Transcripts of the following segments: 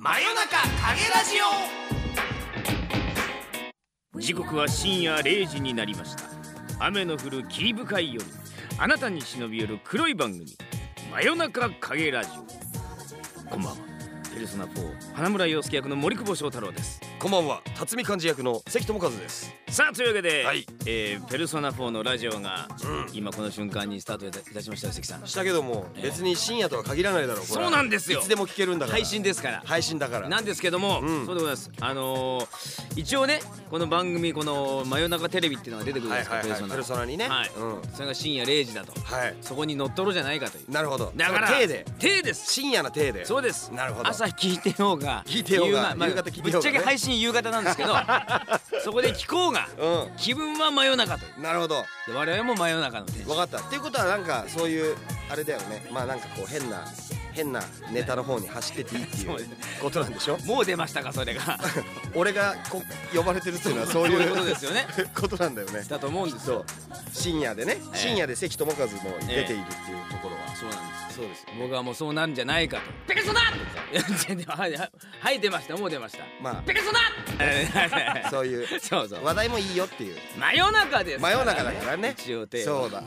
真夜中影ラジオ。時刻は深夜0時になりました。雨の降る霧深い夜。あなたに忍び寄る黒い番組。真夜中影ラジオ。こんばんは。ペルソナ4花村洋介役の森久保祥太郎ですこんばんは。辰巳漢字役の関智和です。さあというわけで、はい。えーペルソナ4のラジオが、うん。今この瞬間にスタートいたいたしましたよ関さん。したけどもええ別に深夜とは限らないだろうこれは。そうなんですよ。いつでも聞けるんだから。配信ですから。配信だから。なんですけども、うん。そうでございます。あのー一応ねこの番組この真夜中テレビっていうのが出てくるんですか、はいはいはい。ペルソナ。にね。はい。うん。それが深夜0時だと。はい。そこに乗っ取ろうじゃないかという。なるほど。だから手で。手です。深夜の手で。そうです。なるほど。朝聞いてようが聞いてようがまあ夕方聞いてようがね。ぶっちゃけ配信夕方なんですけど そこで聞こうがう気分は真夜中という。んなるほど。で我々も真夜中の分かった。っていうことはなんかそういうあれだよね。まあなんかこう変な変なネタの方に走ってっていいっていう ことなんでしょ？もう出ましたかそれが。俺がこ呼ばれてるっていうのはそういうことですよね。ことなんだよね。だと思うんですよ。深夜でね、ええ。深夜で関智和も出ているっていうところは、そうなんですそうです僕はもうそうなんじゃないかと。ペケソナいや全然はいはいはい出ましたもう出ましたまペケソナあそういうそうそう話題もいいよっていう真夜中です真夜中だからね一応テーマそうだ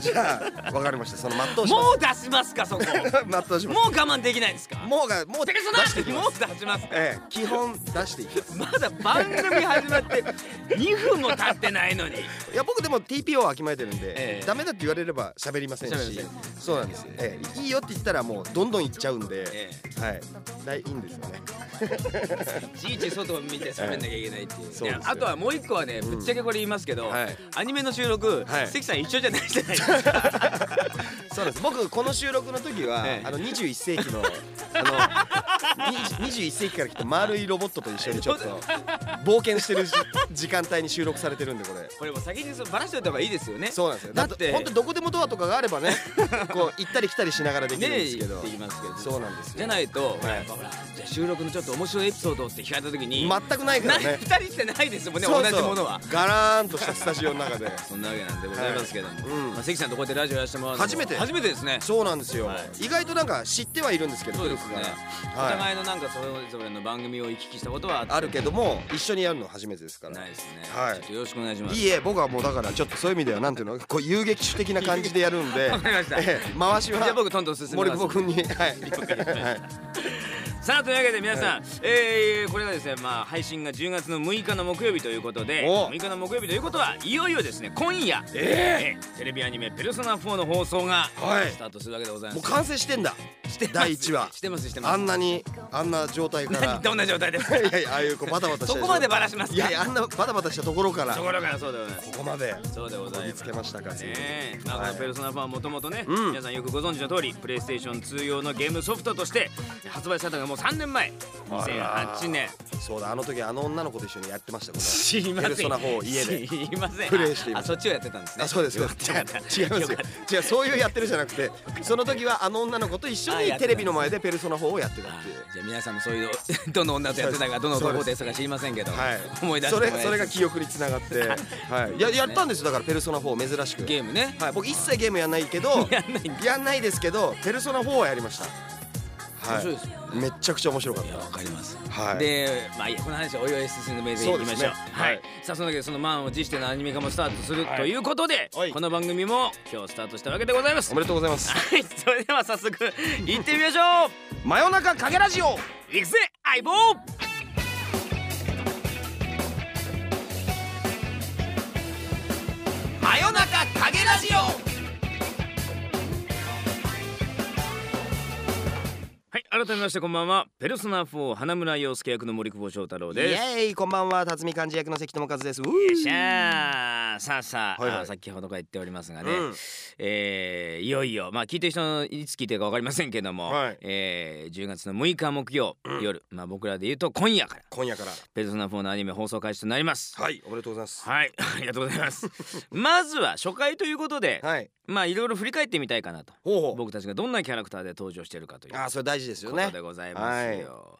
じゃあわかりましたその全うしまもう出しますかそこす全うしますもう我慢できないですかもうがもう出ペケソナしていきますもう出しますかええ基本出していきますまだ番組始まって2分も経ってないのにいや僕でも TPO はわきまえてるんで、ええダメだって言われれば喋りませんし喋りまそうなんです、ええ、いいよって言ったらもうどんどんいっちゃうんで、えはい。大いいんですよね。いちいち外を見て喋んなきゃいけないっていう,、あとはもう一個はねぶっちゃけこれ言いますけど、はい。アニメの収録、はい。関さん一緒じゃないじゃないですか。そうです。僕この収録の時は、ええ。あの21世紀のあのに21世紀から来た丸いロボットと一緒にちょっと 冒険してるじ時間帯に収録されてるんでこれ。これもう先にそバラしておいた方がいいですよね。そうなんですよ。だって。本当どこでもドアとかがあればねこう行ったり来たりしながらできるんですけど、って言いますけどそうなんですよ。じゃないと、はい。やっぱほらじゃあ収録のちょっと面白いエピソードって聞かれた時に、全くないからね。2人してないですもんね同じものは。ガラーンとしたスタジオの中で。そんなわけなんでございますけども、はい。うん。まあ、関さんとこうやってラジオやらせてもらう初めて。初めてですね。そうなんですよ、はい。意外となんか知ってはいるんですけどそうですね。はい。互いのなんかそれぞれの番組を行き来したことはあるけども一緒にやるの初めてですから。ないですね、はい。よろしくお願いします。いいえ僕はもうだからちょっとそういう意味ではなんていうのこう遊撃手的な感じでやるんで。わかりました。ええ回しはじゃあ僕トントン進めます森久保君にはい。さあというわけで皆さん、えーこれがですねまあ配信が10月の6日の木曜日ということでお。6日の木曜日ということはいよいよですね今夜、ええーテレビアニメ「ペルソナ4」の放送がはい。スタートするわけでございます。もう完成してんだ第一話。してますしてます。あんなにあんな状態から。何 どんな状態ですか？いやいやああいうこうバタバタしたそこまでバラしますか？いやいやあんなバタバタしたところから。こところからそうでございますこまで。そうでございます見つけましたかねえ。まあ、こはい。のペルソナ4はもともとね、うん。皆さんよくご存知の通りプレイステーション2用のゲームソフトとして発売されたのがもう3年前。2008年。そうだあの時あの女の子と一緒にやってましたこ知りません。ペルソナ4家で。知りません。プレイしています。あそっちをやってたんですね。あそうですよ違います。よ。違うそういうやってるじゃなくてその時はあの女の子と一緒にテレビの前でペルソナ4をやってたたっていう。じゃあ皆さんもそういう どの女とやってたかどの男とやってたか知りませんけど、はい。思い出してそれそれが記憶につながって はい。ややったんですよ。だからペルソナ4珍しく。ゲームね。はい。僕一切ゲームやんないけど やんないですけどペルソナ4はやりましたはい。めっちゃくちゃ面白かっいやわかります。たはい。でまあいいやこの話はおいおい進めていきましょう。ねははい。いさあそのわけでその満を持してのアニメ化もスタートするはいとい。うことで、はい。この番組も今日スタートしたわけでございます。おめでとうございます。はい。それでは早速行ってみましょう。真夜中影ラジオ。行くぜ相棒改めましてこんばんは。ペルソナ4花村洋介役の森久保祥太郎イです。エーイ。こんばんは。辰巳漢字役の関智和です。うよっしゃー。さあさあ,、はいはい。あ先ほどから言っておりますがね、うん。えーいよいよ。まあ聞いてる人のいつ聞いてるか分かりませんけども、はい。えー10月の6日木曜、うん。夜。まあ僕らで言うと今夜から。今夜から「ペルソナ4」のアニメ放送開始となります。はい。おめでとうございます。はい、ありがとうございます。まずは初回ということで、はい。まあいろいろ振り返ってみたいかなと。ほうほう。僕たちがどんなキャラクターで登場しているかという。あーそれ大事ですよね。ことでございますよ。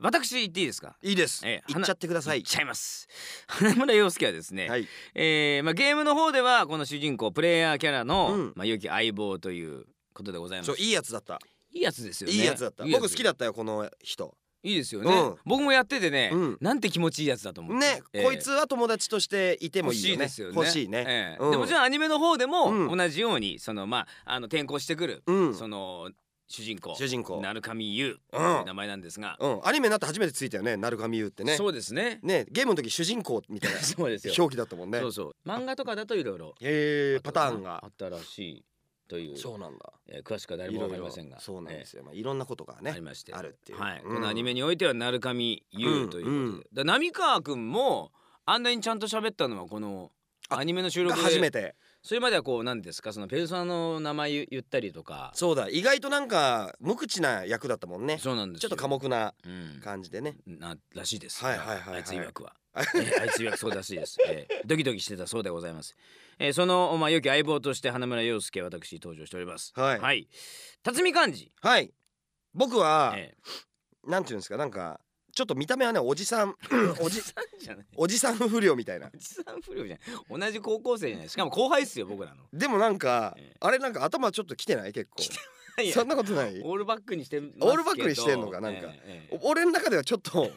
私言っていいですか？いいです。ええ。言っちゃってください。ちゃいます。花村洋介はですね、はい。えーまあ、ゲームの方ではこの主人公プレイヤーキャラの、うん。まあ、良き相棒ということでございます。そういいやつだった。いいやつですよね。いいやつだった。僕好きだだったよこの人。いいですよね、うん。僕もやっててね、うん。なんて気持ちいいやつだと思うね、ええ。こいつは友達としていても欲いいよね。しいですよね。欲しいね、ええ。うん。でもちろんアニメの方でもうん。同じようにそのまああの転校してくる、うん。その主人公。主人公。鳴上優とうん。いう名前なんですが、うん。アニメになって初めてついたよね鳴神優ってね。そうですね。ねゲームの時主人公みたいなそうですよ。表記だったもんね。そうそう。漫画とかだといろいろへえパターンが。あったらしいというそうなんだ。えー詳しくは誰もわかりませんが。そうなんですよ、まあ、いろんなことがねありまして。あるっていう。はい、うん。このアニメにおいては鳴上優ということで、うん。うんだ浪川君もあんなにちゃんと喋ったのはこのあアニメの収録がで初めてそれまではこうなんですか？そのペルソナの名前言言ったりとかそうだ意外となんか無口な役だったもんねそうなんですよちょっと寡黙なうん感じでねならしいです。はいはいはいはいあいつ曰くは。えーあいつ曰くそうらしいです。えードキドキしてたそうでございます。えーそのまあ良き相棒として花村陽介私登場しております。はいはい。辰巳漢字。はい僕は、えなんていうんですか？なんかちょっと見た目はねおじさん ーおじさんじゃない。おじさん不良みたいな。おじさん不良じゃない。同じ高校生じゃない。しかも後輩っすよ僕らの。でもなんか、ええ。あれなんか頭ちょっときてない？結構。そんなことない？オールバックにしてオールバックにしてんのかなんか。えーえ俺の中ではちょっと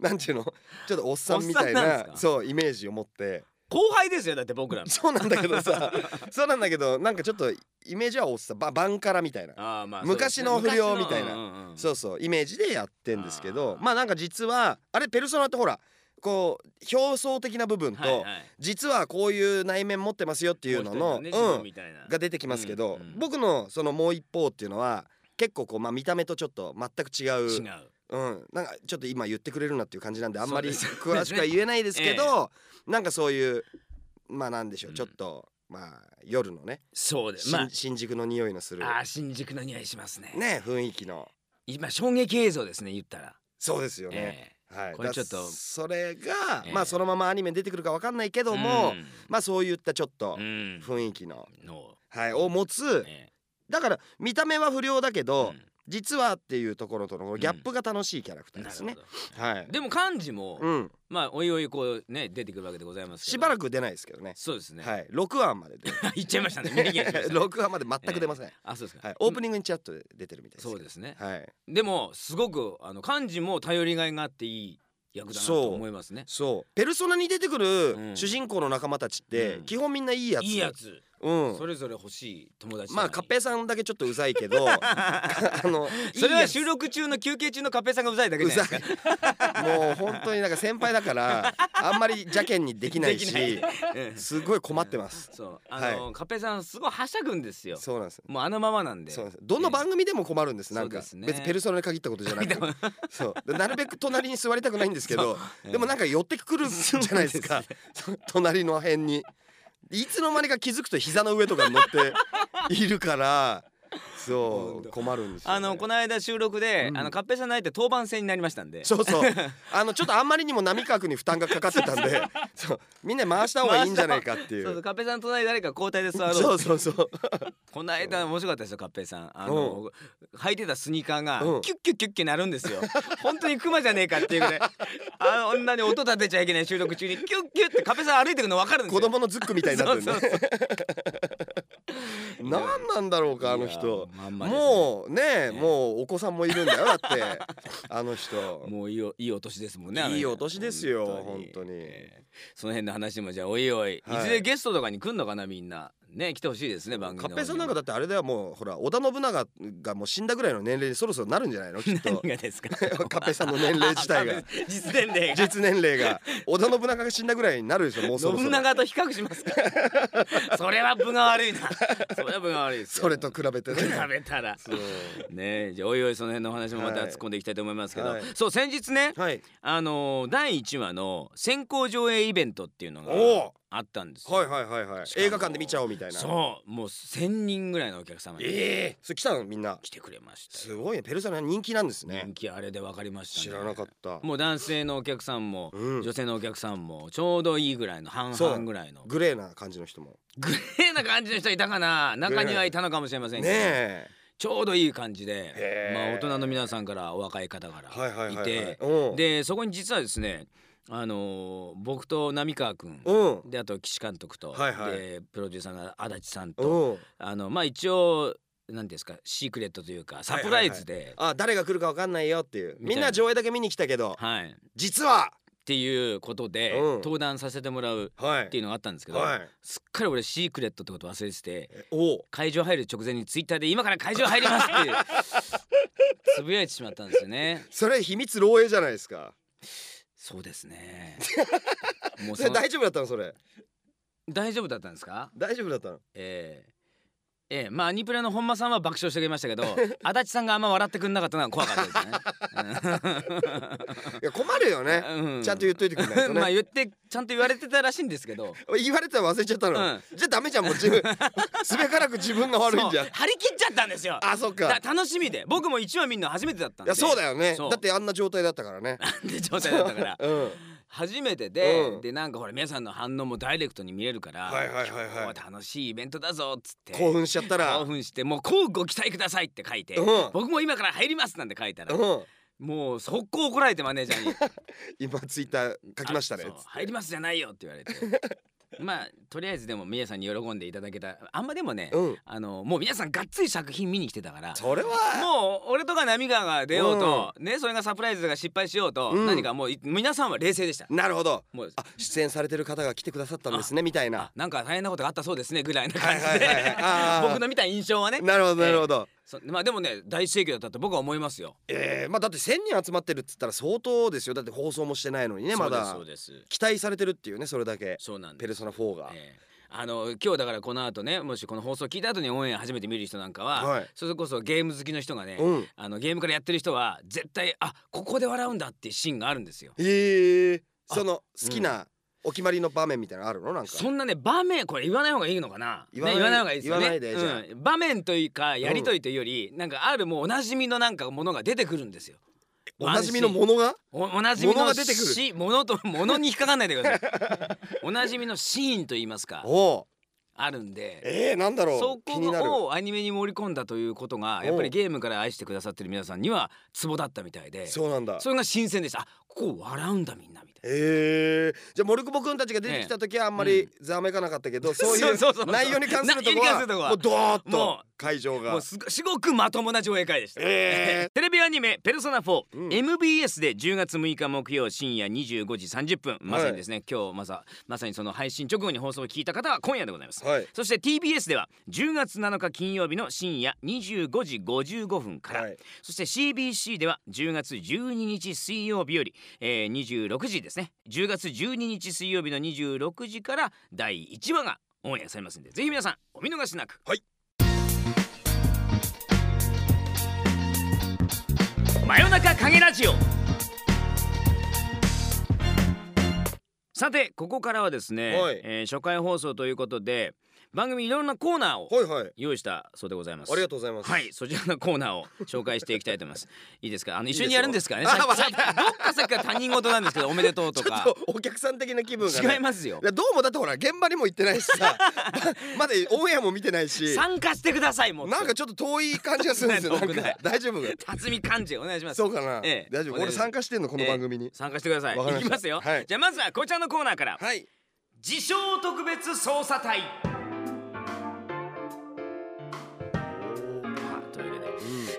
なんていうの？ちょっとおっさんみたいなそうイメージを持って後輩ですよだって僕らの。そうなんだけどさ そうなんだけどなんかちょっとイメージはおっさんばバンカラみたいな。あーまあ昔の不良みたいな。うんうんうん。そうそうイメージでやってんですけどまあなんか実はあれペルソナってほらこう表層的な部分と、はいはい実はこういう内面持ってますよっていうのの、ねうんが出てきますけど、うんうん僕のそのもう一方っていうのは結構こうまあ見た目とちょっと全く違う。違う。うん、なんかちょっと今言ってくれるなっていう感じなんであんまり詳しくは言えないですけど、えなんかそういうまあなんでしょう、うんちょっとまあ夜のね、そうです。新まあ新宿の匂いのする。あー新宿の匂いしますね。ね雰囲気の。今衝撃映像ですね言ったら。そうですよね。えはい、これちょっとそれが、ええ。まあそのままアニメに出てくるかわかんないけえども、うん。まあそういったちょっとうん。雰囲気の、のはい、を持つえだから見た目は不良だけえど、うん実はっていうところとのギャップが楽しいキャラクターですねはい。でも漢字もうん、まあおいおいこうね出てくるわけでございます。しばらく出ないですけどね。そうですね。はい、六話まで出る。言っちゃいましたね。六話まで全く出ません。あそうですか。はい、オープニングにチャットで出てるみたい。そうですね。はい。でもすごくあの漢字も頼りがいがあっていい役だなと思いますね。そうペルソナに出てくうるん主人公の仲間たちってうん基本みんないいやつ。いいやつ。うんそ。れぞれ欲しい友達。まあカッペイさんだけちょっとうざいけど、あのそれは収録中の休憩中のカッペイさんがうざいだけうじゃないざですか。い。もう本当になんか先輩だからあんまり邪険にできないし、すごい困ってます。そうあの、カッペイさんすごいはしゃぐんですよ。そうなんです。もうあのままなんで。そうなんです。どの番組でも困るんです。なんかね別にペルソナに限ったことじゃなくて、そうでなるべく隣に座りたくないんですけど、そうでもなんか寄ってくるじゃないですか。隣の辺に。いつの間にか気づくと膝の上とかに乗っているから、そう困るんですよね、あのこの間収録で、うんあのカッペイさんの相手当番制になりましたんで。そうそう。あのちょっとあんまりにも波川君に負担がかかってたんで、そうみんな回した方がいいんじゃないかっていそうそうう。カッペイさんの隣に誰か交代で座ろうそうそうそう。この間面白かったですよカッペイさんあの、履いてたスニーカーがうんキュッキュッキュッキュなるんですよ本当にクマじゃねえかっていうぐらいあんなに音立てちゃいけない収録中にキュッキュッってカッペイさん歩いてくの分かるんですよ子供のズックみたいになってるそうねそう。何なんだろうかあの人。まんまですね。もうねえもうお子さんもいるんだよ だって。あの人。もういいおいいお年ですもんねあの人。いいお年ですよ本当に。えーその辺の話もじゃあおいおい、はい。い、ずれゲストとかに来んのかなみんなね来てほしいですね番組カッペイさんなんかだだってあれだよもうほら織田信長がもう死んだぐらいの年齢にそろそろなるんじゃないの？きっと。何がですか？カッペイさんの年齢自体が。実年齢が。実年齢が。織田信長が死んだぐらいになるでしょもうそろそろ信長と比較しますか？それは分が悪いな。それは分が悪いですよ。それと比べてね。比べたら。そう。ねえじゃあおいおいその辺のお話もまたはい突っ込んでいきたいと思いますけど、はい。そう先日ねはい。あのー第1話の先行上映イベントっていうのがあったんですよ。はいはいはいはい。しかも。映画館で見ちゃおうみたいな。そうもう1,000人ぐらいのお客様に。ええそれ来たのみんな。来てくれましたすよごいね。ペルソナ人気なんですね。人気あれで分かりましたね。知らなかった。もう男性のお客さんも、うん。女性のお客さんもちょうどいいぐらいの半そう。々ぐらいの。グレーな感じの人も。グレーな感じの人いたかな？中にはいたのかもしれませんけど、ねえちょうどいい感じでへ、ーまあ、大人の皆さんからお若い方からはいはいはいはい。いてうん。でそこに実はですねあのー僕と浪川君うん。であと岸監督と、はいはい。でプロデューサーの足立さんと。うん。あのまあ一応なんていうんですかシークレットというかサプライズで、あ誰が来るかわかんないよっていう。みんな上映だけ見に来たけどはい、っ実は！ていうことで、うん。登壇させてもらうはい。っていうのがあったんですけど、はい。すっかり俺シークレットってこと忘れてて会場入る直前にツイッターで今から会場入りますって つぶやいてしまったんですよね。それ秘密漏洩じゃないですかそうですね。もうそれ大丈夫だったのそれ？大丈夫だったんですか？大丈夫だったの？ええええまあアニプレの本間さんは爆笑してくれましたけど 足立さんがあんま笑ってくんなかったのは怖かったですね。いや困るよね。うん。ちゃんと言っといてくれないとね。まあ言ってちゃんと言われてたらしいんですけど。言われてたら忘れちゃったの、うん。じゃあダメじゃんもう自分。すべからく自分が悪いんじゃ。ん張り切っちゃったんですよ。あそっか。だ楽しみで。僕も一話見るの初めてだったんで。いやそうだよね。だってあんな状態だったからね。なんで状態だったから。うん初めてで、うん。でなんかほら皆さんの反応もダイレクトに見えるから、はいはいはいはい今日は楽しいイベントだぞっつって興奮しちゃったら。興奮してもうこうご期待くださいって書いて、うん僕も今から入りますなんて書いたら、うん。もう速攻怒られてマネージャーに。今ツイッター書きましたねあそう。入りますじゃないよって言われて まあとりあえずでも皆さんに喜んでいただけたあんまでもね、うん。あのもう皆さんがっつり作品見に来てたから。それは。もう俺とか波川が出ようと、ねそれがサプライズが失敗しようと、うん。何かもうい皆さんは冷静でした。なるほど。もうあ出演されてる方が来てくださったんですねみたいあな。なんか大変なことがあったそうですねぐらいな感じで。僕の見た印象はね。なるほどなるほど、そまあでもね大盛況だったと僕は思いますよ。えー、まあだって1,000人集まってるっつったら相当ですよ。だって放送もしてないのにねまだ。そうです。期待されてるっていうねそれだけ。そうなんです。ペルソナ4が、ええ。あの今日だからこの後ねもしこの放送聞いた後にオンエア初めて見る人なんかは、はい。それこそゲーム好きの人がね、うん。あのゲームからやってる人は絶対あここで笑うんだっていうシーンがあるんですよ。えー、あその好きなお決まりの場面みたいなのあるの？なんか。そんなね場面これ言わない方がいいのかな？言わない方がいいですよね。言わないでじゃあ。うん。場面というかやりとりというより、なんかあるもうおなじみのなんかものが出てくるんですよ。おなじみのものが？おおなじみのものが出てくる。しものとものに引っかかんないでください。おなじみのシーンと言いますか。おう。あるんで。えー、なんだろう？そこをアニメに盛り込んだということがやっぱりゲームから愛してくださってる皆さんにはツボだったみたいで。そうなんだ。それが新鮮でしたあここ笑うんだみんなみたいな。え。ー、じゃあモルクボ君たちが出てきた時はあんまりざわめかなかったけど、そういそうそうそうう。内容に関するとこはは。もうドーッもとう会場が。もうすごくまともな上映会でした。え。テレビアニメ「ペルソナ4」うん。MBS で10月6日木曜深夜25時30分まさにですね、今日まさまさにその配信直後に放送を聞いた方は今夜でございます、はい。そして TBS では10月7日金曜日の深夜25時55分から、はい。そして CBC では10月12日水曜日より、えー、26時ですね。10月12日水曜日の26時から第1話がオンエアされますんでぜひ皆さんお見逃しなく。はい。真夜中影ラジオさてここからはですね、はい。えー初回放送ということで番組いろんなコーナーをはいはい。用意したそうでございます。ありがとうございます。はいそちらのコーナーを紹介していきたいと思います。いいですか？あの一緒にやるんですからね？どっかさっきから他人事なんですけどおめでとうとか。ちょっとお客さん的な気分が、ね、違いますよ。いやどうもだってほら現場にも行ってないしさ。まだオンエアも見てないし。参加してくださいもなんかちょっと遠い感じがするんですよ大丈夫？辰巳幹事お願いします。そうかな、ええ大丈夫？俺参加してんのこの番組に、参加してください。わかりました。いきますよ、はい。じゃあまずはこちらのコーナーからはい。自称特別捜査隊。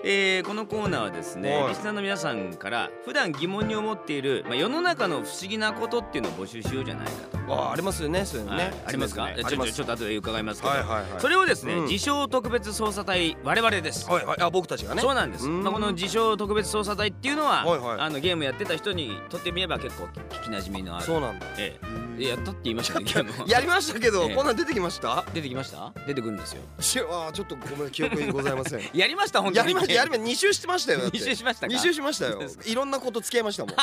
えーこのコーナーはですね、はい。リスナーの皆さんから普段疑問に思っている、まあ、世の中の不思議なことっていうのを募集しようじゃないかと。あありますよねそういうのね、はい。ありますか、ね。ちょちょちょっと後で伺いますけど、はいはいはい。それをですね、うん。自称特別捜査隊我々です、はいはい。あ僕たちがね。そうなんです、うん。まあ、この自称特別捜査隊っていうのは、はいはい。あのゲームやってた人にとってみれば結構聞きなじみのある。そうなんだ。ええ。えやったって言いましたねゲームやりましたけど、ええ。こんなん出てきました？出てきました？出てくるんですよ。しあーちょっとごめん記憶にございません。やりました本当に。やりましたやりました。2周してましたよだって。二周しましたか？二周しましたよ。そうですか。いろんなこと付き合いましたもん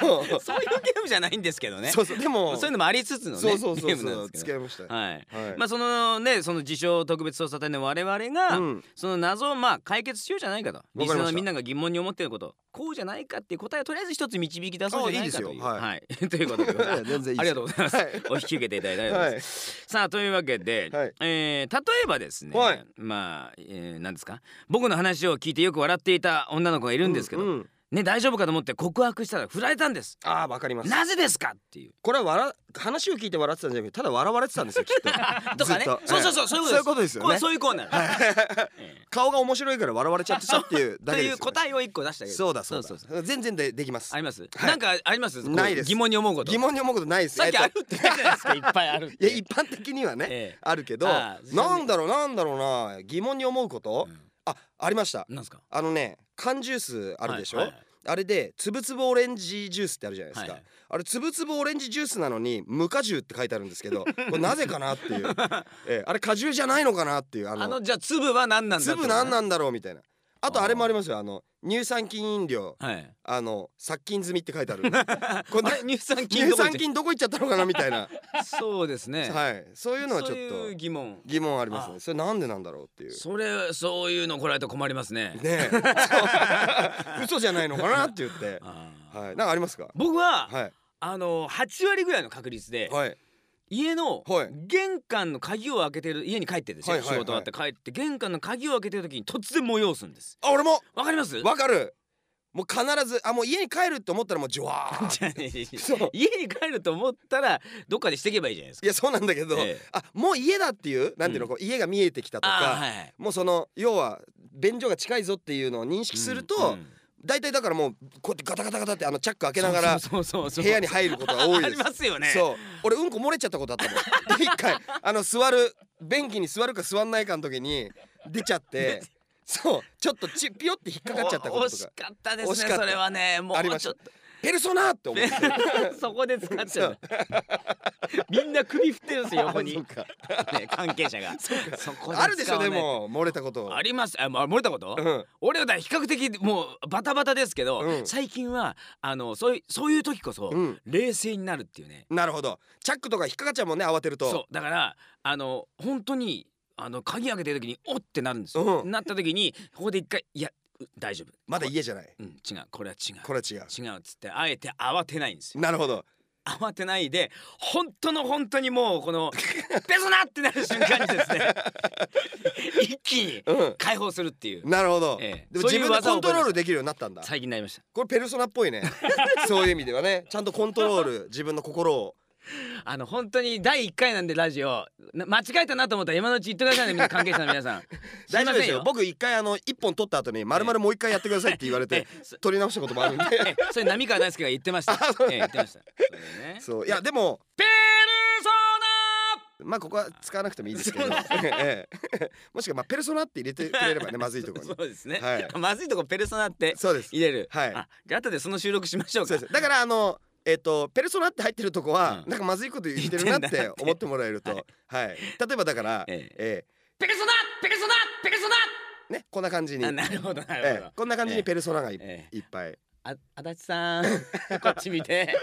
そう。そういうゲームじゃないんですけどね。そうそう。でもそういうのもありつつのねそうそうそうゲームなそうんですけど。はい。はい。まあそのねその自称特別捜査隊の我々が、うん。その謎をまあ解決しようじゃないかと。リスナーのみんなが疑問に思っていることこうじゃないかっていう答えをとりあえず一つ導き出そうじゃないかという。はい。はい、ということでありがとうございます、はい。お引き受けていただいてありがとうござい。ます、さあというわけで、はい。えー例えばですね、はい。まあ、えー、何ですか？僕の話を聞いてよく笑っていた女の子がいるんですけど、うんね大丈夫かと思って告白したら振られたんです。ああわかります。なぜですかっていう。これは笑話を聞いて笑ってたんじゃなくてただ笑われてたんですよきっと。とかね。そうそうそうそういうことです。そういうことですよね。そういうコーナー、ええ。顔が面白いから笑われちゃってたっていうだというけですよ答えを一個出してあげるそうだそうだ。そうそう全然でできます。あります、はい。なんかあります？ないです。疑問に思うこと。疑問に思うことないです。さっきえっと。あるって言ったじゃないですかいっぱいあるいや一般的にはね、ええ。あるけどなんだろうなんだろうな。疑問に思うこと、うんあありました。なんですか？あのね缶ジュースあるでしょ、はいはい。あれでつぶつぶオレンジジュースってあるじゃないですか、はいはい。あれつぶつぶオレンジジュースなのに無果汁って書いてあるんですけど これなぜかなっていう、ええあれ果汁じゃないのかなっていうあの。あのじゃあ粒は何なんだ粒なんんなんだろうみたいなあとあれもありますよ。あの乳酸菌飲料。はい。あの殺菌済みって書いてある。これ乳酸菌乳どこ行っ酸菌どこ行っちゃったのかなみたいな、てそうですね。はい。そういうのはちょっと。疑問。疑問あります。あねそれなんでなんだろうっていう。それそういうの来られると困りますね。ねえ。嘘じゃないのかなって言って。はい。なんかありますか？僕は、はい。あの8割ぐらいの確率で、はい家のはい。玄関の鍵を開けてる家に帰ってですよ、はいはいはい。仕事終わって帰って。玄関の鍵を開けてる時に突然催すんです。あ俺も。わかります？わかる。もう必ずあもう家に帰るって思ったらもうジョワーじゃあねそう。家に帰ると思ったらどっかでしていけばいいじゃないですか。いやそうなんだけど、ええ。あもう家だっていうなんていうの、うん。こう家が見えてきたとか、はいもうその要は便所が近いぞっていうのを認識すると、うん大体だからもうこうやってガタガタガタってあのチャック開けながら部屋に入ることが多いです。ありますよね。そう。俺うんこ漏れちゃったことあったもん。一回。あの座る便器に座るか座んないかの時に出ちゃって そう。ちょっとちピヨって引っかかっちゃったこととか。惜しかったですねそれはね。もうありました。ちょっとペルソナって思って。そこで使っちゃう。みんな首振ってるんですよ横に。ね関係者が。そこあるでしょでも漏れたこと。あります。あ漏れたこと、うん。俺はだ比較的もうバタバタですけど、うん。最近はあのそういうそういう時こそ、うん。冷静になるっていうね。なるほど。チャックとか引っかかっちゃうもんね慌てると。そう。だからあの本当にあの鍵開けてる時におってなるんですよ、うん。なった時にここで一回いやう大丈夫。まだ家じゃない？うん違う。これは違う。これは違う。違うっつってあえて慌てないんですよ。なるほど。慌てないで本当の本当にもうこのペソナってなる瞬間にですね 一気にうん。解放するっていう。なるほど、ええ。でも自分でコントロールでできるようになったんだ。最近になりました。これペルソナっぽいね。そういう意味ではね。ちゃんとコントロール自分の心を あの本当に第一回なんでラジオな間違えたなと思ったら今のうち言ってくださいね関係者の皆さん。大丈夫ですよ。よ。僕一回あの一本取った後に丸々もう一回やってくださいって言われて取り直したこともあるん えでそれ浪川大輔が言ってました。ええ言ってました。それね。そう。いやでもペルソまあここは使わなくてもいいですけど。ええ。もしくはまあペルソナって入れてくれればねまずいところに。ナそうですね、はい。まずいとこペルソナってそうです。入れる。はい。あじゃあ後でその収録しましょうか。だからあのえっ、とペルソナって入ってるとこは、うん。なんかまずいこと言ってるなっ言っ てんだなって。て思ってもらえると、はい、例えばだから、ええ。ペルソナペルソナペルソナ。えねこんな感じに、あなるほどなるほど、ええ。こんな感じにペルソナがい,、え。いっぱいあ足立さん こっち見て。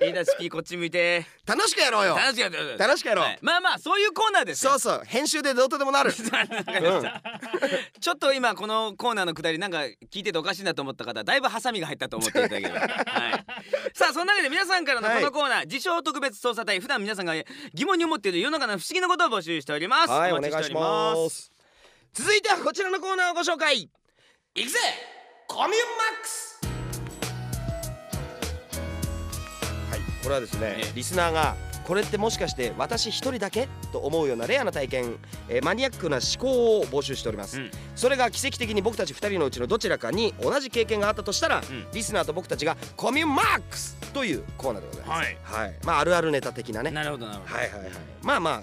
飯田式こっち向いて。楽しくやろうよ。楽しかったです楽しくやろう、はい。まあまあそういうコーナーですよ。そうそう編集でどうとでもなる。わかりましたちょっと今このコーナーのくだりなんか聞いてておかしいなと思った方だいぶハサミが入ったと思っていただければ、はい、さあそんなわけで皆さんからのこのコーナー、自称特別捜査隊普段皆さんが疑問に思っている世の中の不思議なことを募集しております。はいお願いします。続いてはこちらのコーナーをご紹介。いくぜ。コミュンマックスこれはですねええ。リスナーがこれってもしかして私一人だけと思うようなレアな体験、えーマニアックな思考を募集しております、うん。それが奇跡的に僕たち2人のうちのどちらかに同じ経験があったとしたら、ん。リスナーと僕たちがコミュンマックスというコーナーでございます。はい。はい、まああるあるネタ的なね。なるほどなるほど。はいはいはい。まあまあ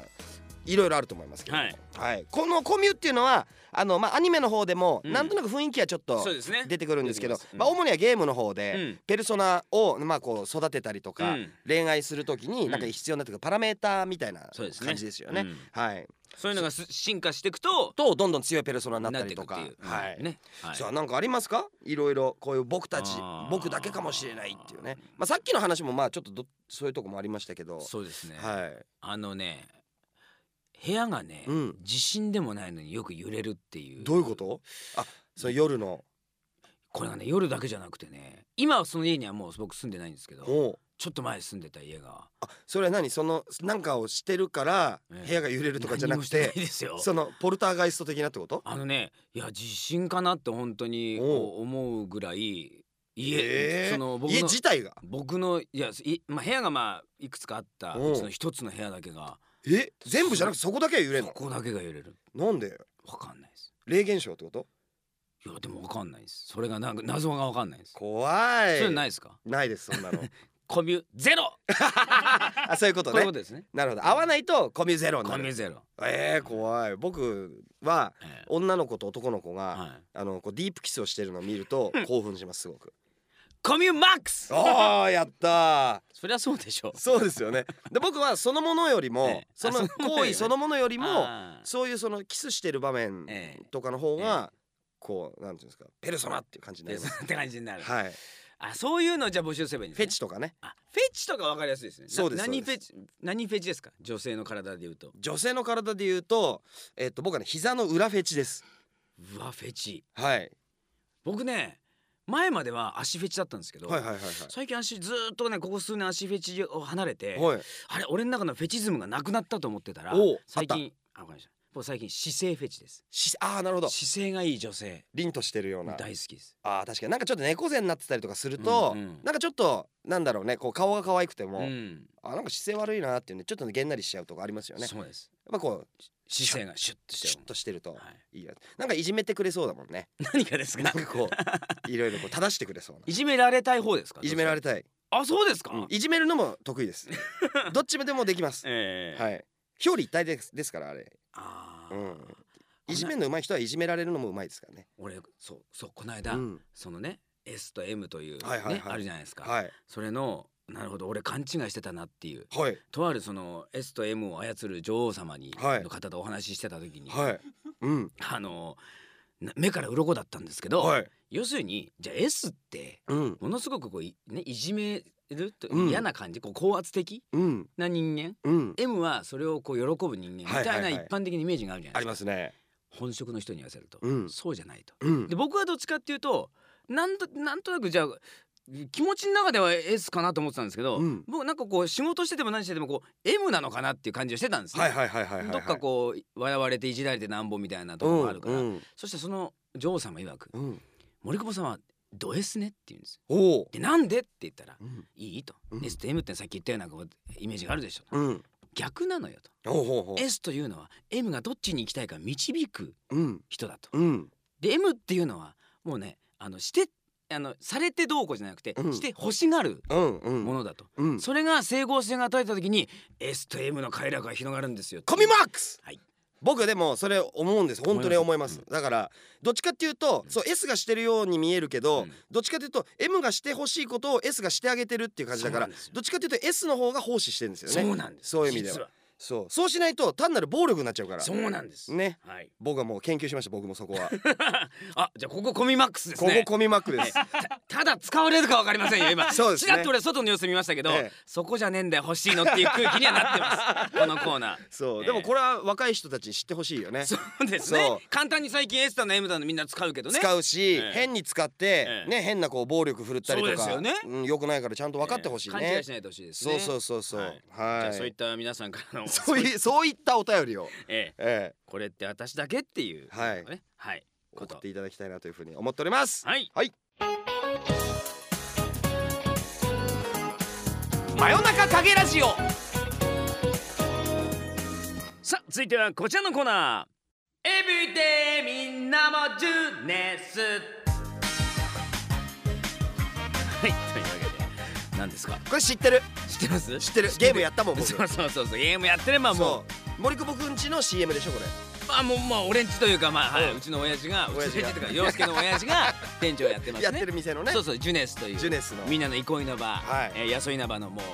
いろいろあると思いますけども。はい。はい、このコミュっていうのはあの、まあ、アニメの方でも、うん。なんとなく雰囲気はちょっとそうですね。出てくるんですけど出てきます。うん。まあ、主にはゲームの方で、うん。ペルソナを、まあ、こう育てたりとか、うん。恋愛するときにうん。なんか必要になってくるパラメーターみたいなそうですね。感じですよね。うん。はい、そういうのがす進化していくととどんどん強いペルソナになったりとか。なっていくっていう。はい。ね。はい。さあなんかありますか？いろいろこういう僕たちあー。僕だけかもしれないっていうね、まあ、さっきの話もまあちょっとどそういうとこもありましたけど。そうですね。はい。あのね部屋がね、うん。地震でもないのによく揺れるっていう。どういうこと？あその夜の。これがね夜だけじゃなくてね今はその家にはもう僕住んでないんですけどちょっと前住んでた家が。あそれは何？そのなんかをしてるからええ。部屋が揺れるとかじゃなくてないてですよ。そのポルターガイスト的なってこと？あのねいや地震かなって本当に思うぐらい家、えーその僕家の自体が？僕のいやい、まあ、部屋がまあいくつかあったうんう。ちの一つの部屋だけがえ？全部じゃなくてそこだけは揺れんの？ここだけが揺れる。なんで？わかんないです。霊現象ってこと？いやでもわかんないです。それがなんか謎がわかんないです。怖い。それないですか？ないですそんなの。コミュゼロ！あそういうことね。こういうことですね。なるほど。合わないとコミュゼロコミュゼロ、えー、怖い。僕はえ女の子と男の子が、えはい、あのこうディープキスをしてるのを見ると 興奮しますすごくコミュマックス！ああやったー。そりゃそうでしょ。うそうですよね。で僕はそのものよりも、ええ。その行為そのものよりもそういうそのキスしてる場面ええ。とかの方が、こうなんていうんですかペルソナっていう感じになりますって感じになる、はい。あそういうのをじゃあ募集すればいいんです、ね、フェチとかね。あフェチとかわかりやすいですね。なそうです。何フェチ何フェチですか？女性の体で言うと。女性の体で言うとえっと僕はね膝の裏フェチです。うわフェチ。はい。僕ね前までは足フェチだったんですけど、はいはいはい最近足ずーっとねここ数年足フェチを離れて、はい。はいあれ俺の中のフェチズムがなくなったと思ってたら最近あわかりました僕最近姿勢フェチです。しああなるほど。姿勢がいい女性。凛としてるような。大好きです。あー確かに。なんかちょっと猫背になってたりとかすると、うんうん。なんかちょっとなんだろうねこう顔が可愛くても、うん。あなんか姿勢悪いなっていうねちょっとげんなりしちゃうとこありますよね。やっそうです。ぱこう姿勢がシュッとしてシュるッとしてるとはい。いいやなんかいじめてくれそうだもんね。何がですか？なんかこういろいろこう正してくれそうな。いじめられたい方ですか？いじめられたたい、あそうですか、うん。いじめるのも得意です。どっちもでもできます。ええ。はい。表裏一体ですですからあれあー。うん。いじめるの上手い人はいじめられるのも上手いですからね。俺そうそうこの間、うん。そのね S と M というね、はいはいはい。あるじゃないですか、はい。それのなるほど俺勘違いしてたなっていう。はい。とあるその S と M を操る女王様に、はい。の方とお話ししてた時に、はい。うん。あのな目から鱗だったんですけど、はい。要するにじゃあ S ってうん。ものすごくこうい,、ね、いじめるとうん。嫌な感じ、こう高圧的うん。な人間？うん。M はそれをこう喜ぶ人間。みたいな一般的なイメージがあるじゃなあいですか、りますね。本職の人に言わせると、うん。そうじゃないと。うん。で僕はどっちかっていうとなんとなんとなくじゃあ気持ちの中では S かなと思ってたんですけど、うん。僕なんかこう仕事してても何しててもこう M なのかなっていう感じをしてたんですね。はいはいはいはいはいはい。どっかこう笑われていじられてなんぼみたいなところがあるから、うんそしてその女王様曰くうん「森久保さんはド S ね」って言うんですよ。おお。でなんでって言ったらうん「いい?」と。うん「S と M ってさっき言ったようなこうイメージがあるでしょ」とうん。逆なのよと。ほうほうほう。S というのは M がどっちに行きたいか導くうん。人だと。うん。で M っていうのはもうねあのしてあのされてどうこうじゃなくて、うん。して欲しがるうんうん。ものだと、うん。それが整合性が与えた時に S と M の快楽が広がるんですよコミマックス。はい僕でもそれ思うんです。本当に思います。だからどっちかっていうとそう S がしてるように見えるけど、うん。どっちかっていうと M がしてほしいことを S がしてあげてるっていう感じだからどっちかっていうと S の方が奉仕してるんですよね。そうなんですそういう意味では。実そう。そうしないと単なる暴力になっちゃうから。そうなんです。ね。はい。僕はもう研究しました僕もそこは。あじゃあここコミマックスですここねコミマックです。たただ使われるかわかりませんよ今。そうですね。ちらっと俺外の様子見ましたけど、ええ。そこじゃねえんだよ欲しいのっていう空気にはなってます。このコーナー。そう、ええ。でもこれは若い人たちに知ってほしいよね。そうですね。簡単に最近 S だの M だのみんな使うけどね。使うし、ええ。変に使って、ええ。ね変なこう暴力振るったりとかそうですよね。うん、よくないからちゃんと分かってほしいね。ええ勘違いし、ないでほしいですね。そうそうそうそう。はい。はい。じゃあそういった皆さんからのそういう そういったお便りを、ええ。えこれって私だけっていう。はい。ね。はい。え、こと。送っていただきたいなというふうに思っております。はい。はい、真夜中影ラジオ。さあ続いてはこちらのコーナー。エブリデイみんなもジュネス。はいという何ですか？これ知ってる。知ってます？知ってる。ゲームやったもん僕。そうそうそう。そうゲームやってればもそう。森久保くんちの CM でしょこれ。うまあもうまあ俺んちというかまあ、はい、うちの親父が親父とか洋介の親父が 店長やってますねやってる店のね。そうそうジュネスというジュネスの。みんなの憩いの場、はいえー、安稲場のもう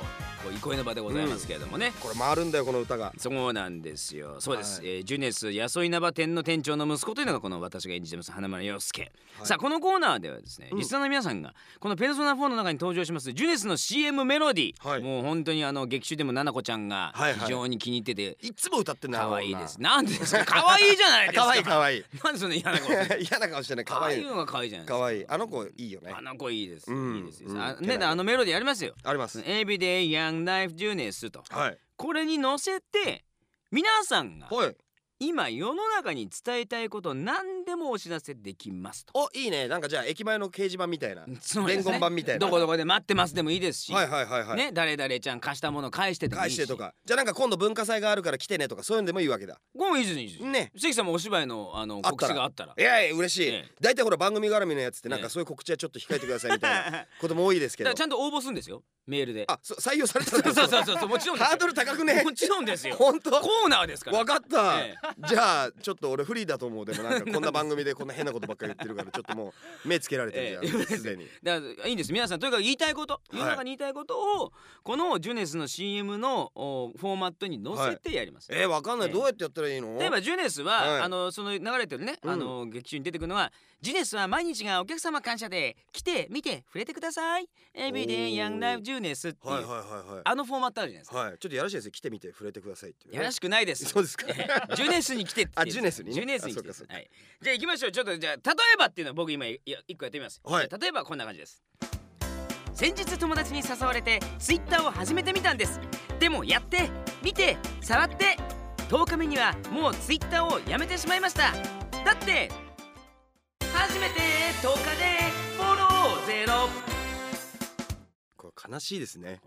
憩いの場でございますけれどもね、これ回るんだよこの歌が。そうなんですよ。そうです。はいえージュネス安稲葉店の店長の息子というのがこの私が演じてます花丸洋介。はいさあこのコーナーではですね、うんリスナーの皆さんがこのペルソナ4の中に登場しますジュネスの CM メロディー、はいもう本当にあの劇中でも奈々子ちゃんが非常に気に入ってていつも歌ってんだよ可愛いです。なんでですか？可 愛いじゃないですか。可愛い可愛い。なんでそ嫌な顔。嫌な顔してない可愛い可愛い。のが可愛いじゃないですか。可愛いあの子いいよね。あの子いいです。うんいいです。ねあのメロディーありますよ。あります。エビデイヤングライフジュネスと。はい。これに乗せて皆さんがはい。今世の中に伝えたいこと何でもお知らせできますと。おいいね。なんかじゃあ駅前の掲示板みたいな。そうですね。伝言板みたいな。どこどこで待ってますでもいいですし、はいはいはいはい、ね誰々ちゃん貸したもの返してでもいいし。返してとか。じゃあなんか今度文化祭があるから来てねとかそういうのでもいいわけだ。ごめんいいですいいです。ね。関さんもお芝居のあのあったら。告知があったら。いやいや嬉しい、ええ大体ほら番組絡みのやつってなんええかそういう告知はちょっと控えてくださいみたいな ことも多いですけど。だからちゃんと応募するんですよ。メールで。あそ採用されたそうんだそうそうそうそう。もちろんですよ。ハードル高くね？もちろんですよ。本当？コーナーですから。わかった、え じゃあちょっと俺フリーだと思う。でもなんかこんな番組でこんな変なことばっかり言ってるからちょっともう目つけられてるじゃん。ええすでに。だからいいんです。皆さんとにかく言いたいこと世の中に言いたいことをこのジュネスの CM のおフォーマットに載せてやります、えー、わかんない、ええ。どうやってやったらいいの？例えばジュネスは、はい。あのその流れてるね、うん。あの劇中に出てくるのはジュネスは毎日がお客様感謝で来て見て触れてください。エビデンヤングライフジュネスっていう、はいはいはいはい。あのフォーマットあるじゃないですか、はい。ちょっとやらしいですよ。来てみて触れてくださいっていう。ね、やらしくないです。そうですか。ええジュネスに来てってあジュネスにね。ジュネスに来てあそうかそうか。はい、じゃあ行きましょう。ちょっとじゃあ例えばっていうのは僕今いや一個やってみます、はい。例えばこんな感じです。先日友達に誘われてツイッターを始めてみたんです。でもやって見て触って10日目にはもうツイッターをやめてしまいました。だって初めて10日でフォローゼロ。これ悲しいですね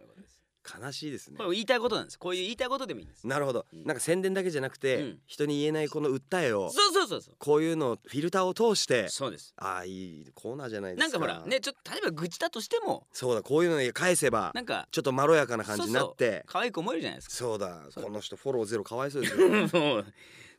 悲しいですね。これ言いたいことなんです。こういう言いたいことでもいいんです。なるほど、うん。なんか宣伝だけじゃなくて、うん。人に言えないこの訴えをそうそうそうそう。こういうのをフィルターを通してそうです。ああいいコーナーじゃないですか。なんかほらねちょっと例えば愚痴だとしてもそうだこういうのに返せばなんかちょっとまろやかな感じになって可愛く思えるじゃないですか。そうだこの人フォローゼロかわいそうですよ。もう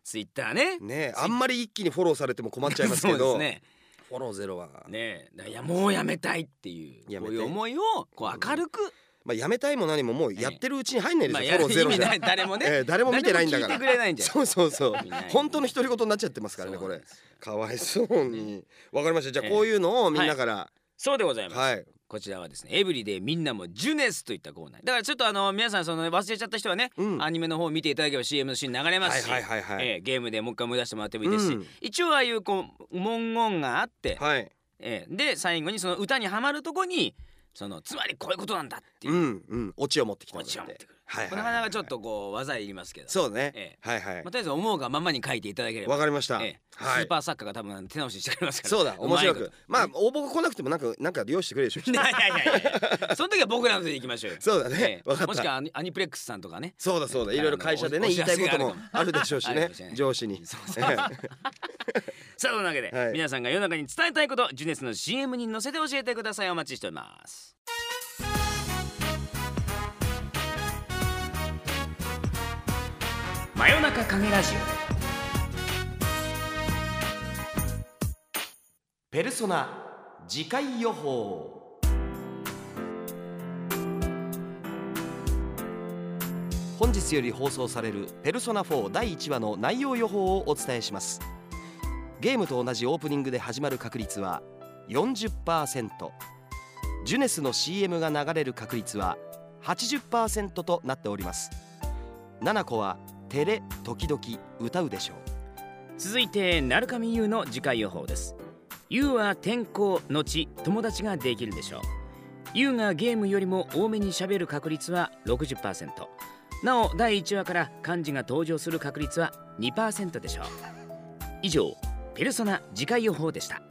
ツイッターね。ねえあんまり一気にフォローされても困っちゃいますけそうどですね。フォローゼロは、ねいやもうやめたいっていうこういう思いをこう明るく、まあやめたいも何ももうやってるうちに入んないですよ、まあやフォローゼロじゃ。意味ない誰もね、ええ誰も見てないんだから。誰も聞いてくれないんじゃ。そうそうそう。本当の独り言になっちゃってますからねこれ。かわいそうに。わかりました。じゃあええ。こういうのをみんなから。そうでございます、はい。こちらはですねエブリデイみんなもジュネスといったコーナー。だからちょっとあの皆さんその忘れちゃった人はね、うん。アニメの方を見ていただければ CM のシーン流れますし、はいはいはいはい。ええゲームでもう一回思い出してもらってもいいですし、うん。一応ああいうこう文言があって、はい。ええで最後にその歌にはまるとこにそのつまりこういうことなんだっていう。う、んうん。オチを持ってきたオチを持ってくる。はいはいなかなかちょっとこう技いりますけどそうね、えはいはい。まあ、とりあえず思うがままに書いていただければ。わかりました、ええ。はい。スーパー作家が多分手直ししてくれますから。そうだ面白く。うまあ応募が来なくてもなんかなんか利用してくれるでしょ。いとやいやいやいや。その時は僕らので行きましょうよ。そうだね。ええ。わかった。もしくはアニプレックスさんとかね。そうだそうだ。いろいろ会社でねお言いたいこともあるでしょうしね。上司に。そうそう。え えさあそのわけで、はい。皆さんが世の中に伝えたいことジュネスの CM に載せて教えてください。お待ちしております。真夜中影ラジペルソナ次回予報。本日より放送される「ペルソナ4」第1話の内容予報をお伝えしますゲームと同じオープニングで始まる確率は40%ジュネスの CM が流れる確率は80%となっております。七子は照れ時々歌うでしょう。続いて鳴上優の次回予報です。優は天候のち友達ができるでしょう。優がゲームよりも多めに喋る確率は60%なお第1話から漢字が登場する確率は2%でしょう。以上ペルソナ次回予報でした。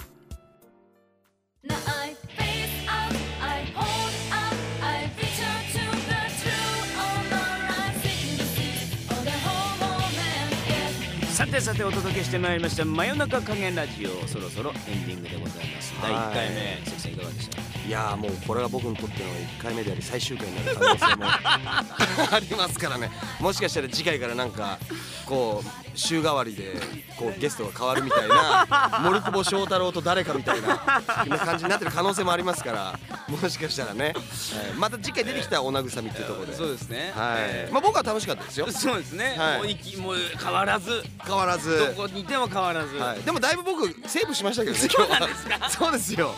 さてさてお届けしてまいりました真夜中影ラジオ。そろそろエンディングでございます。第一回目、はい、先生いかがでした？かいやーもうこれが僕にとっての1回目であり最終回になる可能性も。ありますからね。もしかしたら次回からなんかこう週替わりでこうゲストが変わるみたいな森久保祥太郎と誰かみたいな感じになってる可能性もありますから。もしかしたらね、はい。また次回出てきたらお慰みっていうところで、そうですね。はい。まあ、僕は楽しかったですよ。そうですね、はい。もういきもう変わらず。変わらず。どこにいても変わらず、はい、でもだいぶ僕セーブしましたけどね今日は。そうですよ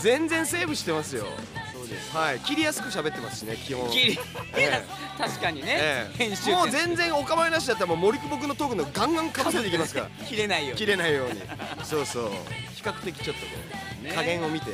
全然セーブしてますよ。そうです。はい。切りやすく喋ってますしね基本。切り、え 確かにね、ええ。編集もう全然お構いなしだったらもう森久保君のトークのガンガンかぶせていきますから。切れないように。切れないように。そうそう。比較的ちょっとこう、ね。加減を見て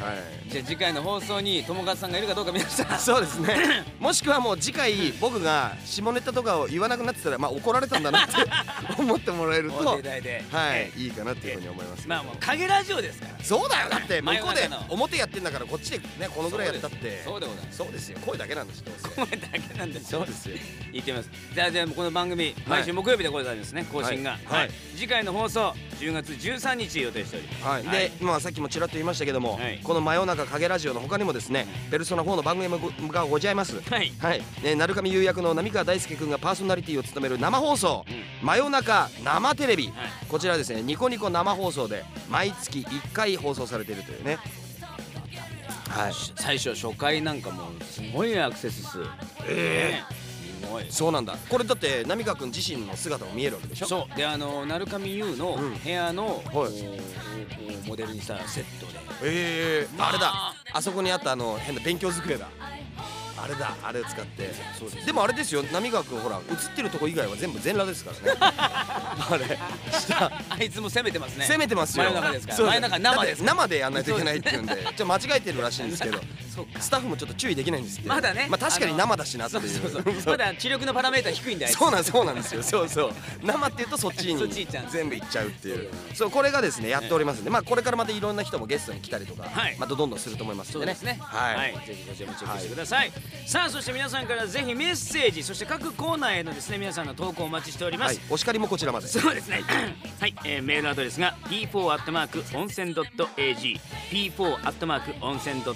はい。じゃあ次回の放送に友和さんがいるかどうか皆さん。そうですね。もしくはもう次回僕が下ネタとかを言わなくなってたらまあ怒られたんだなって 思ってもらえるとおはい。いいかなっていうふうに思いますまあもう影ラジオですから。そうだよ。だって向こうで表やってんだからこっちでねこのぐらいやったって。そうでございます。そうですよ。声だけなんですよどうせ。声だけなんですそうですよ。言ってみます。じゃあじゃあこの番組毎週木曜日でございますね更新が。はい。次回の放送10月13日予定しております。はい、で、まあさっきもちらっと言いましたけども、はいこの真夜中影ラジオの他にもですね、ペルソナ4の番組がございます。はい。はい、ね、鳴上優役の浪川大輔君がパーソナリティを務める生放送、真夜中生テレビ、はい。こちらですねニコニコ生放送で毎月1回放送されているというね。はい。最初初回なんかもうすごいアクセス数。ええ。すごい。そうなんだ。これだって浪川君自身の姿も見えるわけでしょ？そう。であの鳴上優のうん。部屋の、はい。おおモデルにしたセットで。ええ。あれだ。まあそこにあったあの変な勉強机だ。あれだ。あれを使って。そうです。でもあれですよ。浪川君ほら映ってるとこ以外は全部全裸ですからね。あれ。下。あいつも攻めてますね。攻めてますよ。真夜中ですから。そう真夜中生で。す生でやんないといけないっていうんで。ちょっと間違えてるらしいんですけどスタッフもちょっと注意できないんですって。まだね。まあ確かに生だしなってそいうまだ気力のパラメータ低いんであいつそうなんそうなんですよ。そうそう。生っていうとそっちに全部いっちゃうっていう。そうこれがですねやっておりますんでまあこれからまたいろんな人もゲストに来たりとかはい。またどんどんすると思いますんでね。そうですね。はい。ぜひこちらもチェックしてください。さあ、そして皆さんからぜひメッセージ、そして各コーナーへのですね、皆さんの投稿をお待ちしております。はい。お叱りもこちらまで。そうですね。はい、えーメールアドレスが p4 アットマーク温泉 .ag p4 アットマーク温泉 .ag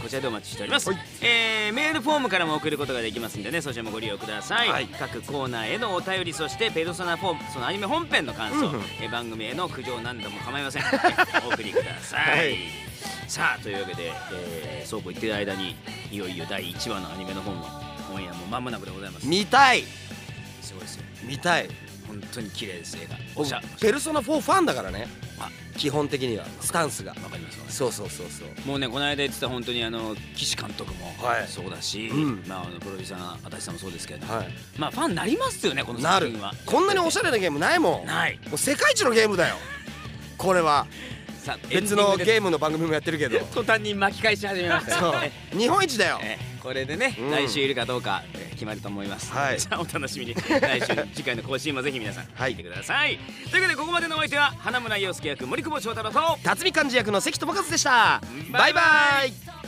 こちらでお待ちしております、はい。えーメールフォームからも送ることができますんでねそちらもご利用ください、はい。各コーナーへのお便りそしてペルソナフォームそのアニメ本編の感想、うん。うんえー番組への苦情何度も構いませんえー お送りください、はい。さあというわけで、えーそうこう言ってる間にいよいよ第1話のアニメの方もオンエアも間もなくでございます。見たい。すごいですよ。見たい。本当に綺麗です映画。おしゃ。ペルソナ4ファンだからね。あ基本的には。スタンスがわかりますわそうそうそうそう。もうねこの間言ってた本当にあの岸監督もはい。そうだし、うん。まああのプロデューサーの足立さんもそうですけれども、はい。まあファンになりますよねこの作品は。こんなにおしゃれなゲームないもん。もない。う世界一のゲームだよ。これは。別のゲームの番組もやってるけど。途端に巻き返し始めましたそう。よね日本一だよ。えこれでね、うん。来週いるかどうか、えー決まると思います、はい。さあお楽しみに。来週次回の更新もぜひ皆さんはい。見てください、というわけでここまでのお相手は花村陽介役森久保祥太郎と辰巳幹事役の関智和でした。バイバイ